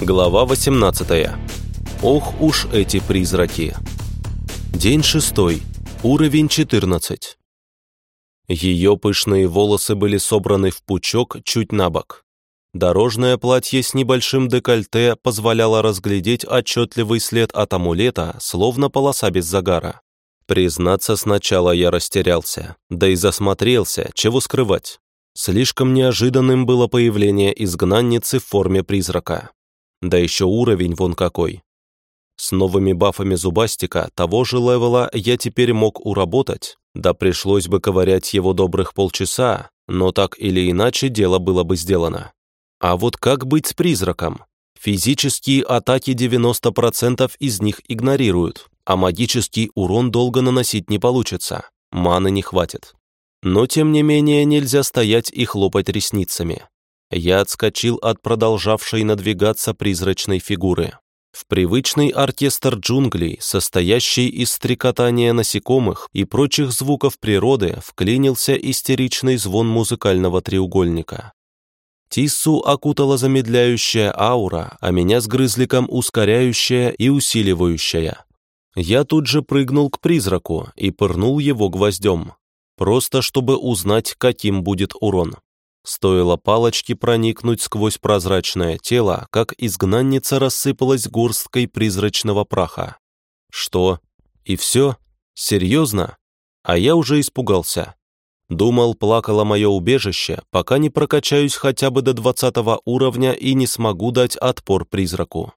Глава 18. Ох уж эти призраки. День шестой. Уровень 14. Ее пышные волосы были собраны в пучок чуть на бок. Дорожное платье с небольшим декольте позволяло разглядеть отчетливый след от амулета, словно полоса без загара. Признаться, сначала я растерялся, да и засмотрелся, чего скрывать. Слишком неожиданным было появление изгнанницы в форме призрака. Да еще уровень вон какой. С новыми бафами зубастика того же левела я теперь мог уработать, да пришлось бы ковырять его добрых полчаса, но так или иначе дело было бы сделано. А вот как быть с призраком? Физические атаки 90% из них игнорируют, а магический урон долго наносить не получится, маны не хватит. Но тем не менее нельзя стоять и хлопать ресницами. Я отскочил от продолжавшей надвигаться призрачной фигуры. В привычный оркестр джунглей, состоящий из стрекотания насекомых и прочих звуков природы, вклинился истеричный звон музыкального треугольника. Тиссу окутала замедляющая аура, а меня с грызликом ускоряющая и усиливающая. Я тут же прыгнул к призраку и пырнул его гвоздем, просто чтобы узнать, каким будет урон. Стоило палочке проникнуть сквозь прозрачное тело, как изгнанница рассыпалась горсткой призрачного праха. Что? И все? Серьезно? А я уже испугался. Думал, плакало мое убежище, пока не прокачаюсь хотя бы до двадцатого уровня и не смогу дать отпор призраку.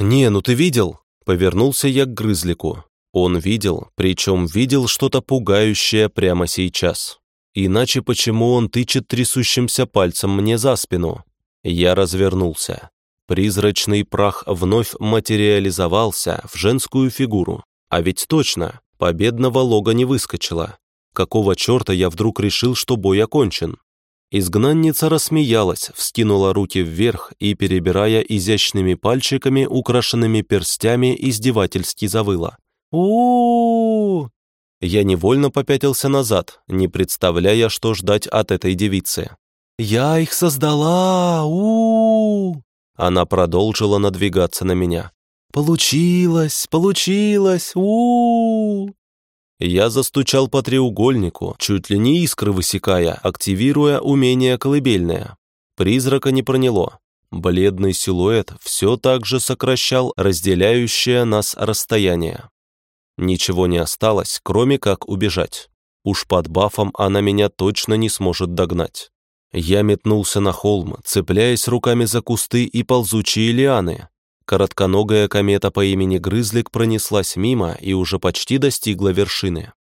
«Не, ну ты видел?» Повернулся я к грызлику. Он видел, причем видел что-то пугающее прямо сейчас. Иначе почему он тычет трясущимся пальцем мне за спину? Я развернулся. Призрачный прах вновь материализовался в женскую фигуру. А ведь точно, победного лога не выскочило. Какого черта я вдруг решил, что бой окончен? Изгнанница рассмеялась, вскинула руки вверх и, перебирая изящными пальчиками, украшенными перстями, издевательски завыла. у, я невольно попятился назад, не представляя, что ждать от этой девицы. «Я их создала! у, Она продолжила надвигаться на меня. «Получилось! Получилось! -у, -у Я застучал по треугольнику, чуть ли не искры высекая, активируя умение колыбельное. Призрака не проняло. Бледный силуэт все так же сокращал разделяющее нас расстояние. Ничего не осталось, кроме как убежать. Уж под бафом она меня точно не сможет догнать. Я метнулся на холм, цепляясь руками за кусты и ползучие лианы. Коротконогая комета по имени Грызлик пронеслась мимо и уже почти достигла вершины.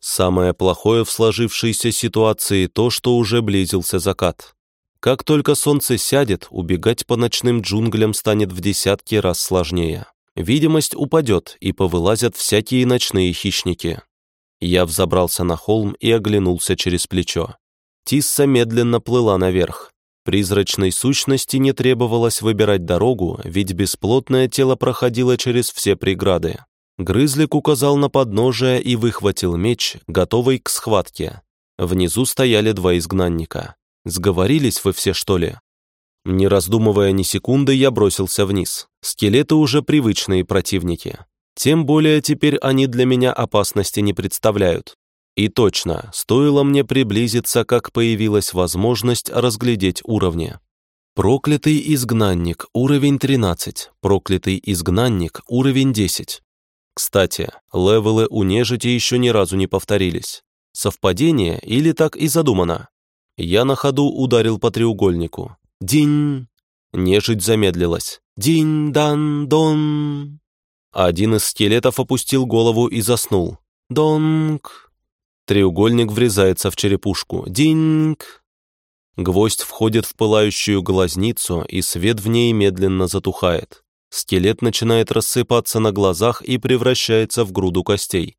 Самое плохое в сложившейся ситуации то, что уже близился закат. Как только солнце сядет, убегать по ночным джунглям станет в десятки раз сложнее. Видимость упадет, и повылазят всякие ночные хищники. Я взобрался на холм и оглянулся через плечо. Тисса медленно плыла наверх. Призрачной сущности не требовалось выбирать дорогу, ведь бесплотное тело проходило через все преграды. Грызлик указал на подножие и выхватил меч, готовый к схватке. Внизу стояли два изгнанника. «Сговорились вы все, что ли?» Не раздумывая ни секунды, я бросился вниз. Скелеты уже привычные противники. Тем более теперь они для меня опасности не представляют. И точно, стоило мне приблизиться, как появилась возможность разглядеть уровни. Проклятый изгнанник, уровень 13. Проклятый изгнанник, уровень 10. Кстати, левелы у нежити еще ни разу не повторились. Совпадение или так и задумано? Я на ходу ударил по треугольнику. Динь! Нежить замедлилась. Динь-дан-дон! Один из скелетов опустил голову и заснул. Донг! Треугольник врезается в черепушку. Динг! Гвоздь входит в пылающую глазницу, и свет в ней медленно затухает. Скелет начинает рассыпаться на глазах и превращается в груду костей.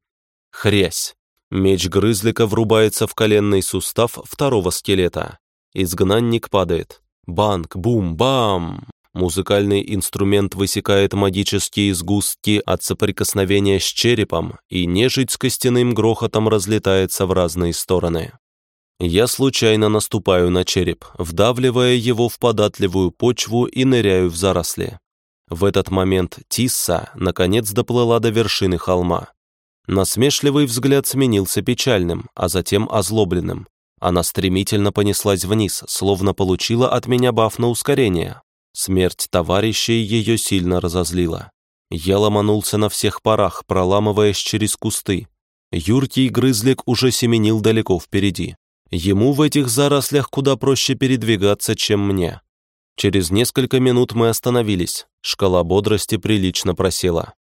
Хрясь! Меч грызлика врубается в коленный сустав второго скелета. Изгнанник падает. Банк, бум, бам! Музыкальный инструмент высекает магические сгустки от соприкосновения с черепом, и нежить с костяным грохотом разлетается в разные стороны. Я случайно наступаю на череп, вдавливая его в податливую почву и ныряю в заросли. В этот момент Тисса наконец доплыла до вершины холма. Насмешливый взгляд сменился печальным, а затем озлобленным. Она стремительно понеслась вниз, словно получила от меня баф на ускорение. Смерть товарищей ее сильно разозлила. Я ломанулся на всех парах, проламываясь через кусты. Юркий грызлик уже семенил далеко впереди. Ему в этих зарослях куда проще передвигаться, чем мне. Через несколько минут мы остановились. Шкала бодрости прилично просела.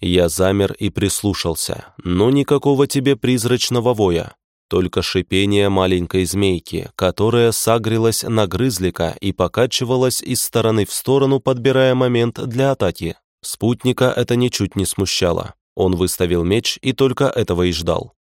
Я замер и прислушался, но никакого тебе призрачного воя, только шипение маленькой змейки, которая сагрилась на грызлика и покачивалась из стороны в сторону, подбирая момент для атаки. Спутника это ничуть не смущало. Он выставил меч и только этого и ждал.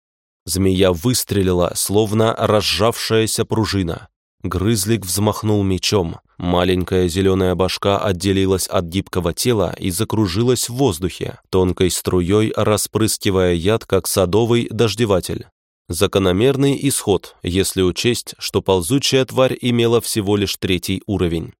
Змея выстрелила, словно разжавшаяся пружина. Грызлик взмахнул мечом. Маленькая зеленая башка отделилась от гибкого тела и закружилась в воздухе, тонкой струей распрыскивая яд, как садовый дождеватель. Закономерный исход, если учесть, что ползучая тварь имела всего лишь третий уровень.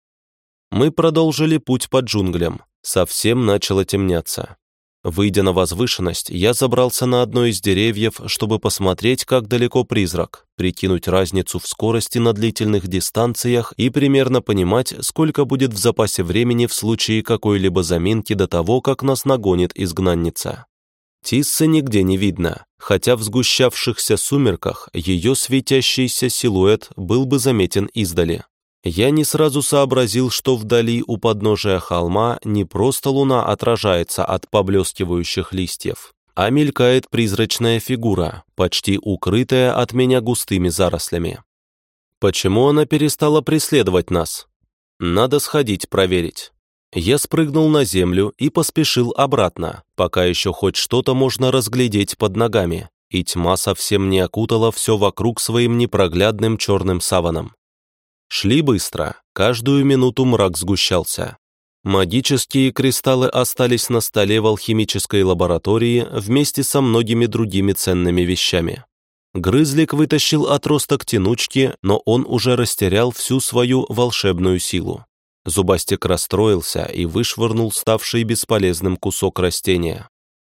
Мы продолжили путь по джунглям. Совсем начало темняться. Выйдя на возвышенность, я забрался на одно из деревьев, чтобы посмотреть, как далеко призрак, прикинуть разницу в скорости на длительных дистанциях и примерно понимать, сколько будет в запасе времени в случае какой-либо заминки до того, как нас нагонит изгнанница. Тиссы нигде не видно, хотя в сгущавшихся сумерках ее светящийся силуэт был бы заметен издали. Я не сразу сообразил, что вдали у подножия холма не просто луна отражается от поблескивающих листьев, а мелькает призрачная фигура, почти укрытая от меня густыми зарослями. Почему она перестала преследовать нас? Надо сходить проверить. Я спрыгнул на землю и поспешил обратно, пока еще хоть что-то можно разглядеть под ногами, и тьма совсем не окутала все вокруг своим непроглядным черным саваном. Шли быстро, каждую минуту мрак сгущался. Магические кристаллы остались на столе в алхимической лаборатории вместе со многими другими ценными вещами. Грызлик вытащил отросток тянучки, но он уже растерял всю свою волшебную силу. Зубастик расстроился и вышвырнул ставший бесполезным кусок растения.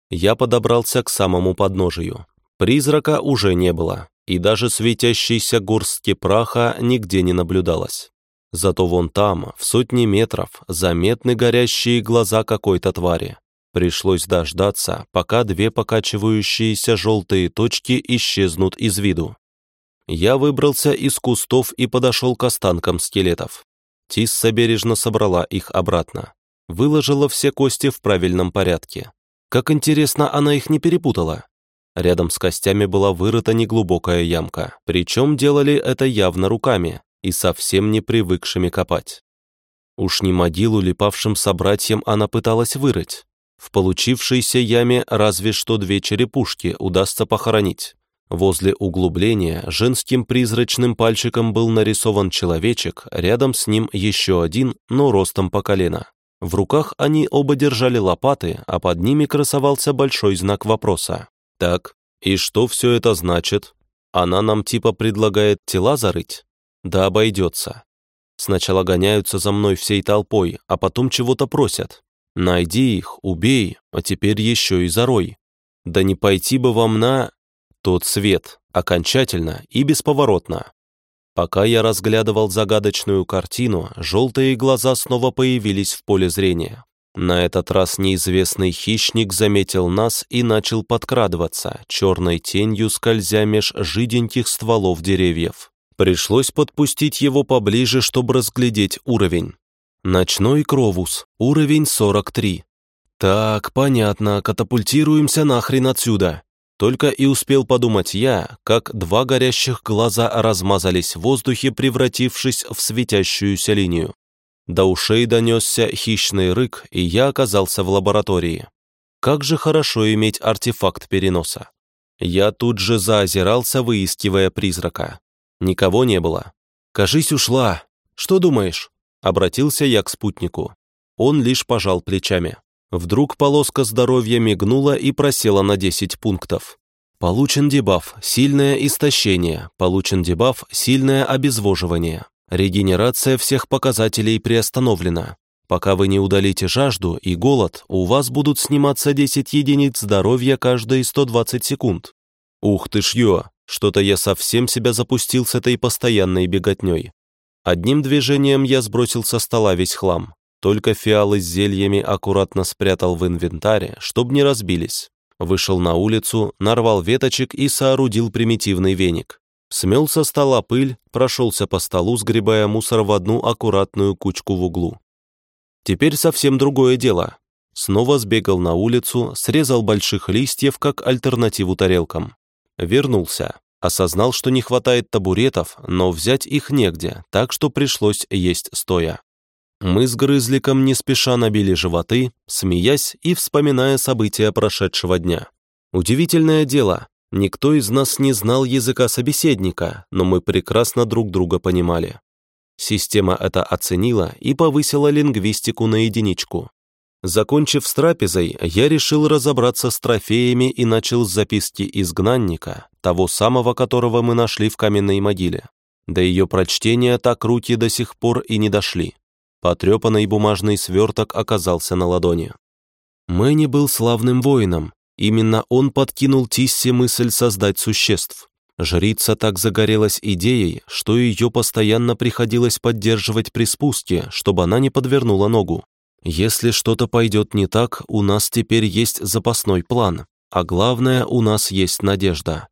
Я подобрался к самому подножию. Призрака уже не было и даже светящейся горстки праха нигде не наблюдалось. Зато вон там, в сотни метров, заметны горящие глаза какой-то твари. Пришлось дождаться, пока две покачивающиеся желтые точки исчезнут из виду. Я выбрался из кустов и подошел к останкам скелетов. Тисса бережно собрала их обратно. Выложила все кости в правильном порядке. Как интересно, она их не перепутала. Рядом с костями была вырыта неглубокая ямка, причем делали это явно руками и совсем не привыкшими копать. Уж не могилу ли павшим собратьям она пыталась вырыть? В получившейся яме разве что две черепушки удастся похоронить. Возле углубления женским призрачным пальчиком был нарисован человечек, рядом с ним еще один, но ростом по колено. В руках они оба держали лопаты, а под ними красовался большой знак вопроса. Так, и что все это значит? Она нам типа предлагает тела зарыть? Да обойдется. Сначала гоняются за мной всей толпой, а потом чего-то просят. Найди их, убей, а теперь еще и зарой. Да не пойти бы вам на... Тот свет, окончательно и бесповоротно. Пока я разглядывал загадочную картину, желтые глаза снова появились в поле зрения. На этот раз неизвестный хищник заметил нас и начал подкрадываться, черной тенью скользя меж жиденьких стволов деревьев. Пришлось подпустить его поближе, чтобы разглядеть уровень. Ночной Кровус, уровень 43. Так, понятно, катапультируемся нахрен отсюда. Только и успел подумать я, как два горящих глаза размазались в воздухе, превратившись в светящуюся линию. До ушей донесся хищный рык, и я оказался в лаборатории. Как же хорошо иметь артефакт переноса. Я тут же заозирался, выискивая призрака. Никого не было. «Кажись, ушла. Что думаешь?» Обратился я к спутнику. Он лишь пожал плечами. Вдруг полоска здоровья мигнула и просела на 10 пунктов. Получен дебаф «Сильное истощение», получен дебаф «Сильное обезвоживание». Регенерация всех показателей приостановлена. Пока вы не удалите жажду и голод, у вас будут сниматься 10 единиц здоровья каждые 120 секунд. Ух ты ж что-то я совсем себя запустил с этой постоянной беготней. Одним движением я сбросил со стола весь хлам. Только фиалы с зельями аккуратно спрятал в инвентаре, чтобы не разбились. Вышел на улицу, нарвал веточек и соорудил примитивный веник. Смел со стола пыль, прошелся по столу, сгребая мусор в одну аккуратную кучку в углу. Теперь совсем другое дело. Снова сбегал на улицу, срезал больших листьев как альтернативу тарелкам. Вернулся. Осознал, что не хватает табуретов, но взять их негде, так что пришлось есть стоя. Мы с Грызликом не спеша набили животы, смеясь и вспоминая события прошедшего дня. Удивительное дело, никто из нас не знал языка собеседника, но мы прекрасно друг друга понимали. Система это оценила и повысила лингвистику на единичку. Закончив с трапезой, я решил разобраться с трофеями и начал с записки изгнанника, того самого, которого мы нашли в каменной могиле. До ее прочтения так руки до сих пор и не дошли. Потрепанный бумажный сверток оказался на ладони. Мэнни был славным воином. Именно он подкинул Тиссе мысль создать существ. Жрица так загорелась идеей, что ее постоянно приходилось поддерживать при спуске, чтобы она не подвернула ногу. Если что-то пойдет не так, у нас теперь есть запасной план, а главное, у нас есть надежда.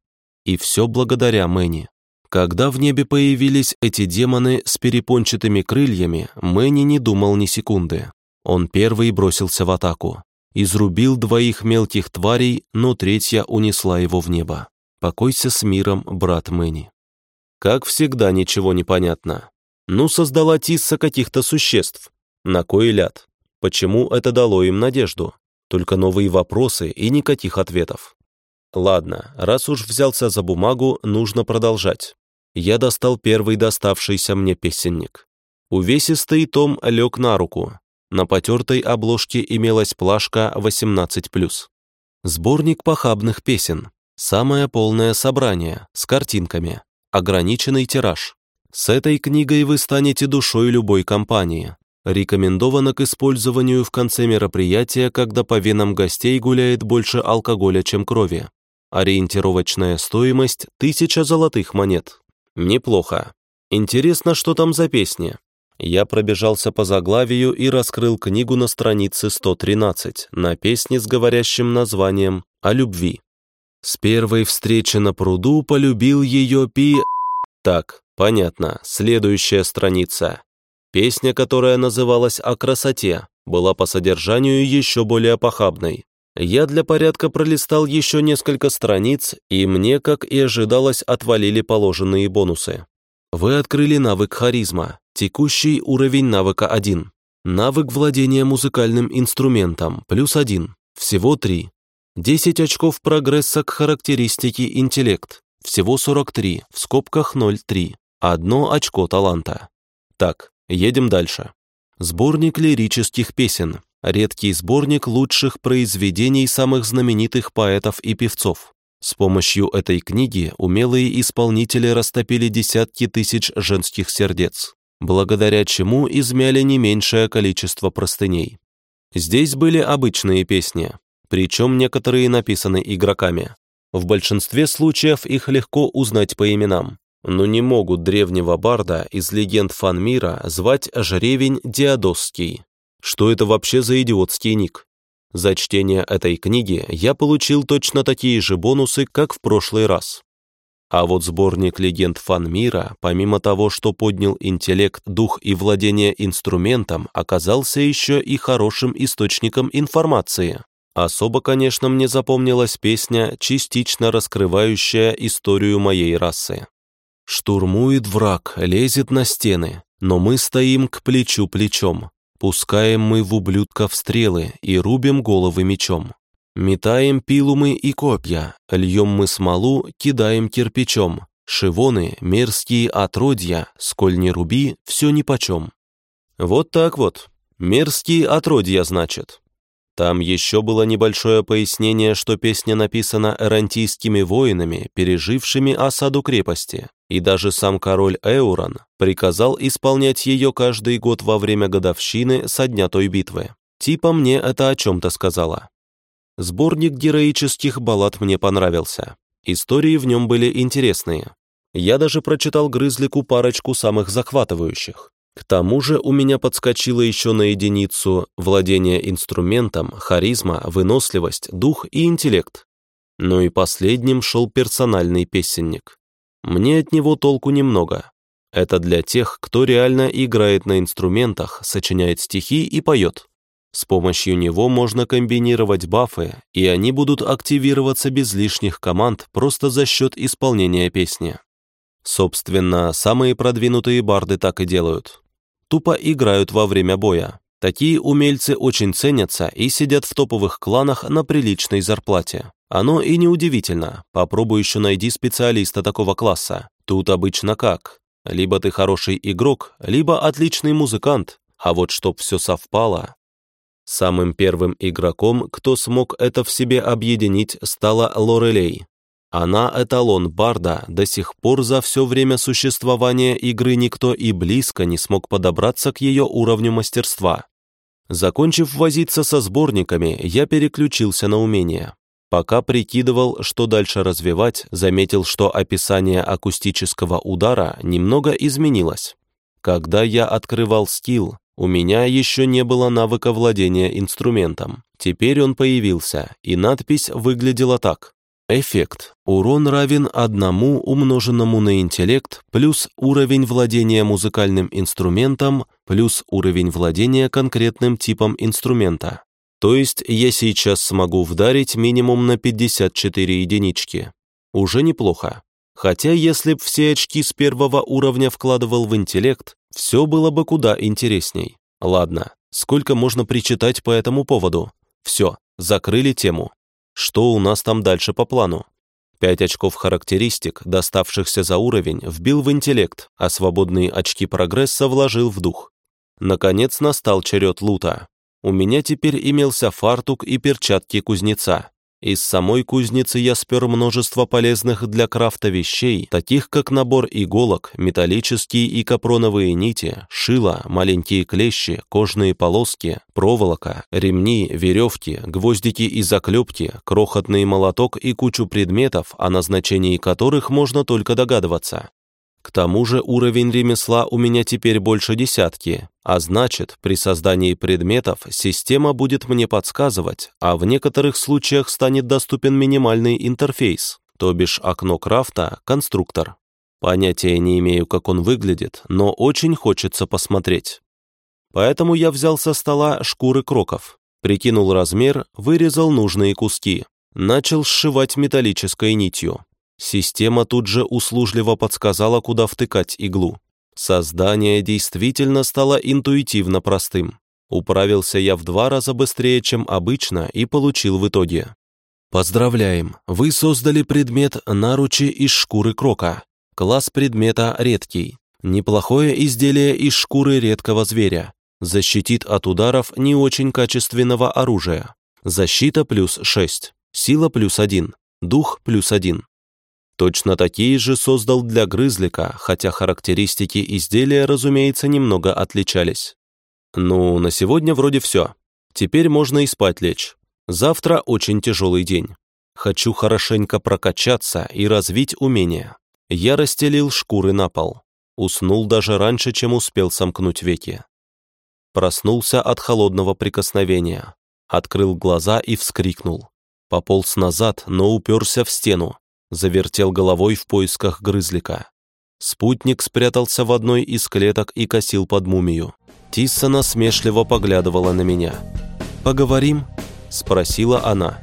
И все благодаря Мэнни. Когда в небе появились эти демоны с перепончатыми крыльями, Мэнни не думал ни секунды. Он первый бросился в атаку. Изрубил двоих мелких тварей, но третья унесла его в небо. Покойся с миром, брат Мэнни. Как всегда, ничего не понятно. Ну, создала Тисса каких-то существ. На кой ляд? Почему это дало им надежду? Только новые вопросы и никаких ответов. Ладно, раз уж взялся за бумагу, нужно продолжать. Я достал первый доставшийся мне песенник. Увесистый том лег на руку. На потертой обложке имелась плашка 18+. Сборник похабных песен. Самое полное собрание, с картинками, ограниченный тираж. С этой книгой вы станете душой любой компании. Рекомендовано к использованию в конце мероприятия, когда по венам гостей гуляет больше алкоголя, чем крови. Ориентировочная стоимость – тысяча золотых монет. Неплохо. Интересно, что там за песни? Я пробежался по заглавию и раскрыл книгу на странице 113 на песне с говорящим названием «О любви». С первой встречи на пруду полюбил ее пи... Так, понятно, следующая страница. Песня, которая называлась «О красоте», была по содержанию еще более похабной. Я для порядка пролистал еще несколько страниц, и мне, как и ожидалось, отвалили положенные бонусы. Вы открыли навык харизма, текущий уровень навыка 1. Навык владения музыкальным инструментом, плюс 1, всего 3. 10 очков прогресса к характеристике интеллект, всего 43, в скобках 0,3. Одно очко таланта. Так, едем дальше. Сборник лирических песен. Редкий сборник лучших произведений самых знаменитых поэтов и певцов. С помощью этой книги умелые исполнители растопили десятки тысяч женских сердец, благодаря чему измяли не меньшее количество простыней. Здесь были обычные песни, причем некоторые написаны игроками. В большинстве случаев их легко узнать по именам. Но не могут древнего барда из легенд фанмира звать Жревень Диадосский. Что это вообще за идиотский ник? За чтение этой книги я получил точно такие же бонусы, как в прошлый раз. А вот сборник легенд фанмира, помимо того, что поднял интеллект, дух и владение инструментом, оказался еще и хорошим источником информации. Особо, конечно, мне запомнилась песня, частично раскрывающая историю моей расы. Штурмует враг, лезет на стены, но мы стоим к плечу плечом. Пускаем мы в ублюдков стрелы и рубим головы мечом. Метаем пилумы и копья, льем мы смолу, кидаем кирпичом. Шивоны, мерзкие отродья, сколь не руби, все нипочем. Вот так вот. Мерзкие отродья, значит. Там еще было небольшое пояснение, что песня написана эрантийскими воинами, пережившими осаду крепости. И даже сам король Эурон приказал исполнять ее каждый год во время годовщины со дня той битвы. Типа мне это о чем-то сказала. Сборник героических баллад мне понравился. Истории в нем были интересные. Я даже прочитал Грызлику парочку самых захватывающих. К тому же у меня подскочило еще на единицу владение инструментом, харизма, выносливость, дух и интеллект. Ну и последним шел персональный песенник. Мне от него толку немного. Это для тех, кто реально играет на инструментах, сочиняет стихи и поет. С помощью него можно комбинировать бафы, и они будут активироваться без лишних команд просто за счет исполнения песни. Собственно, самые продвинутые барды так и делают. Тупо играют во время боя. Такие умельцы очень ценятся и сидят в топовых кланах на приличной зарплате. Оно и неудивительно. Попробуй еще найди специалиста такого класса. Тут обычно как? Либо ты хороший игрок, либо отличный музыкант. А вот чтоб все совпало... Самым первым игроком, кто смог это в себе объединить, стала Лорелей. Она эталон Барда, до сих пор за все время существования игры никто и близко не смог подобраться к ее уровню мастерства. Закончив возиться со сборниками, я переключился на умения. Пока прикидывал, что дальше развивать, заметил, что описание акустического удара немного изменилось. Когда я открывал скилл, у меня еще не было навыка владения инструментом. Теперь он появился, и надпись выглядела так. Эффект. Урон равен одному умноженному на интеллект плюс уровень владения музыкальным инструментом плюс уровень владения конкретным типом инструмента. То есть я сейчас смогу вдарить минимум на 54 единички. Уже неплохо. Хотя если б все очки с первого уровня вкладывал в интеллект, все было бы куда интересней. Ладно, сколько можно причитать по этому поводу? Все, закрыли тему. Что у нас там дальше по плану? Пять очков характеристик, доставшихся за уровень, вбил в интеллект, а свободные очки прогресса вложил в дух. Наконец настал черед лута. У меня теперь имелся фартук и перчатки кузнеца. Из самой кузницы я спер множество полезных для крафта вещей, таких как набор иголок, металлические и капроновые нити, шило, маленькие клещи, кожные полоски, проволока, ремни, веревки, гвоздики и заклепки, крохотный молоток и кучу предметов, о назначении которых можно только догадываться. К тому же уровень ремесла у меня теперь больше десятки, а значит, при создании предметов система будет мне подсказывать, а в некоторых случаях станет доступен минимальный интерфейс, то бишь окно крафта, конструктор. Понятия не имею, как он выглядит, но очень хочется посмотреть. Поэтому я взял со стола шкуры кроков, прикинул размер, вырезал нужные куски, начал сшивать металлической нитью. Система тут же услужливо подсказала, куда втыкать иглу. Создание действительно стало интуитивно простым. Управился я в два раза быстрее, чем обычно, и получил в итоге. Поздравляем! Вы создали предмет наручи из шкуры крока. Класс предмета редкий. Неплохое изделие из шкуры редкого зверя. Защитит от ударов не очень качественного оружия. Защита плюс 6. Сила плюс 1. Дух плюс 1. Точно такие же создал для грызлика, хотя характеристики изделия, разумеется, немного отличались. Ну, на сегодня вроде все. Теперь можно и спать лечь. Завтра очень тяжелый день. Хочу хорошенько прокачаться и развить умения. Я расстелил шкуры на пол. Уснул даже раньше, чем успел сомкнуть веки. Проснулся от холодного прикосновения. Открыл глаза и вскрикнул. Пополз назад, но уперся в стену завертел головой в поисках грызлика. Спутник спрятался в одной из клеток и косил под мумию. Тисса насмешливо поглядывала на меня. «Поговорим?» – спросила она.